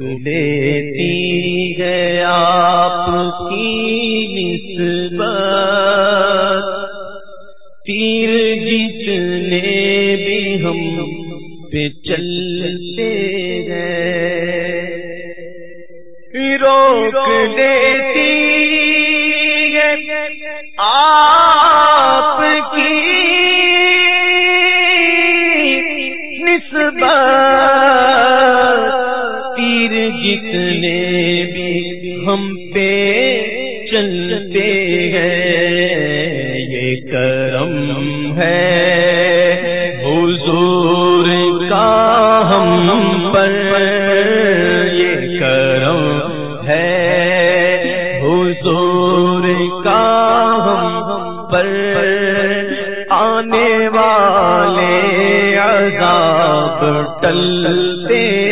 لیتی ہے آپ کی نسبت۔ تیر جتنے بھی ہم پہ چلتے ہیں۔ روک دیتی ہے آپ کی نسبت۔ جتنے بھی ہم پہ چلتے ہیں، یہ کرم ہے۔ حضور کا ہم پر یہ کرم ہے۔ حضور کا ہم پر آنے والے عذاب ٹلتے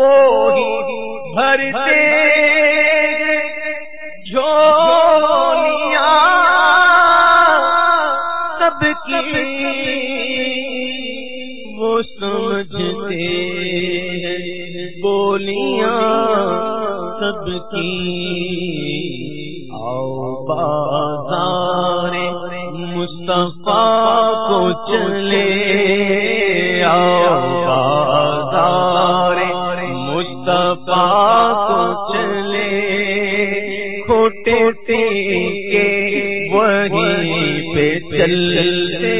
وہ بھرتے جھولیاں سب کی وہ سمجھتے بولیاں سب کی آؤ بازار مصطفیٰ کو چلے آؤ چلتے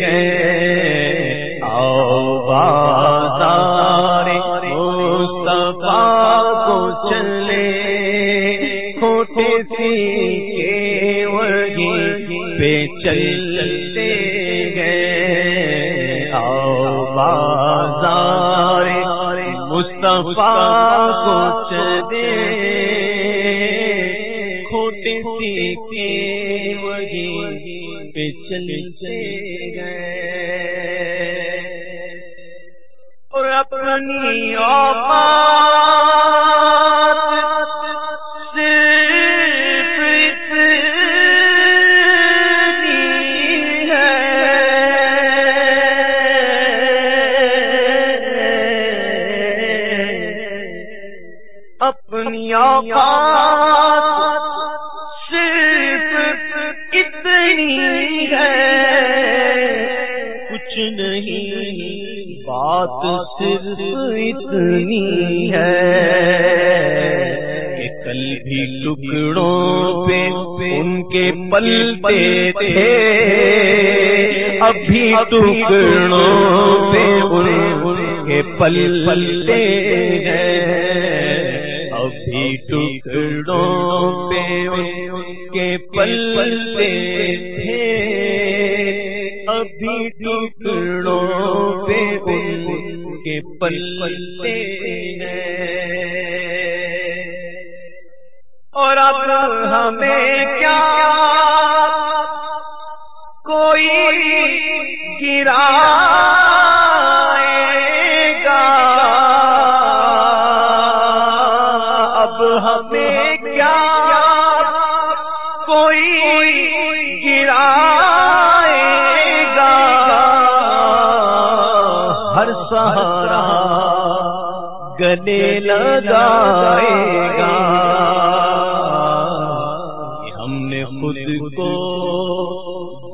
گئے۔ آؤ بازار مصطفیٰ کو چلے، کھوٹے سی کے وہی پہ چلتے گئے۔ آؤ بازار مصطفیٰ کو چلے۔ کے وہی پہ چلتے گئے۔ اور اپنی اپنی ہے بات صرف اتنی ہے کہ کل بھی ٹکڑوں پہ ان کے پلتے تھے۔ ابھی ٹکڑوں پہ ان کے پل پلتے ہیں۔ ابھی ٹکڑوں پہ ان کے پلتے تھے۔ ابھی ٹکڑوں پہ ان کے پلتے اور اب ہمیں کیا کوئی گرا ہمیں کیا کوئی گرا سہارا گلے لگائے گا۔ ہم نے خود کو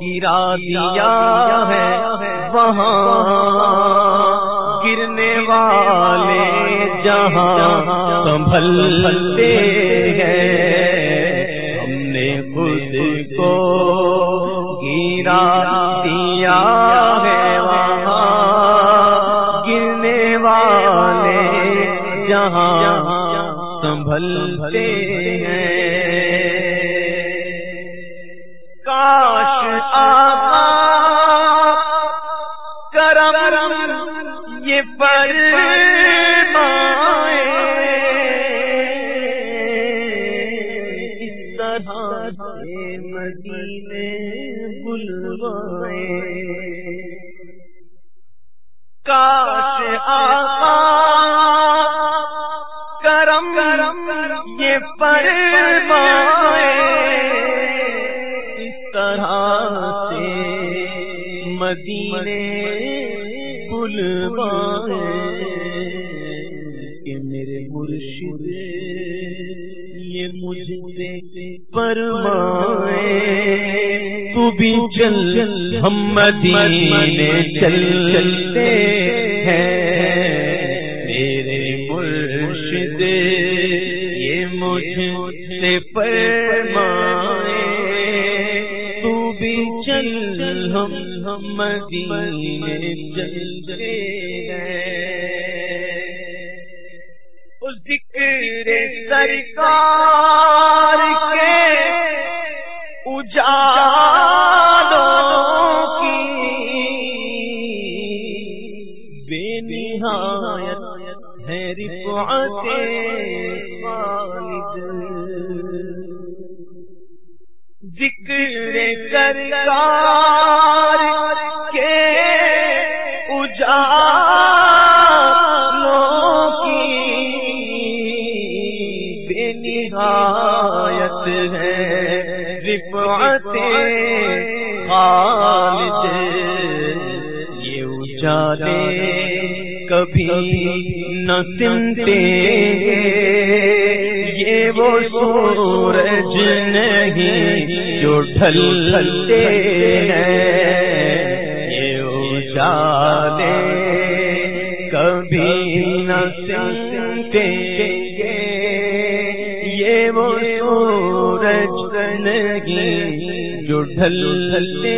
گرا دیا ہے وہاں۔ جہاں سنبھلتے ہیں۔ ہم نے خود کو گرا دیا ہے گرنے والے یہاں جہاں سنبھلتے ہیں۔ کاش آقا کرم یہ پر کرم کرم یہ پر اس طرح سے مدینے بلوائے کہ میرے مرشد یہ مجھ سے فرمائے تو بھی چل ہم مدینے چل چلتے ہیں۔ مجھ سے فرمائے، تو بھی چل ہم مدینے چلتے ہیں ذکر سرکار کے اجالوں کی بے نہایت ذکر سرکار کے اجالوں نہایت ہے۔ رفعت خالد۔ یہ اجالے کبھی نہ سنتے یہ وہ سورج نہیں جو ڈھلتے ہیں، یہ اجالے کبھی نہ سنتے یہ وہ سورج نہیں جو ڈھلتے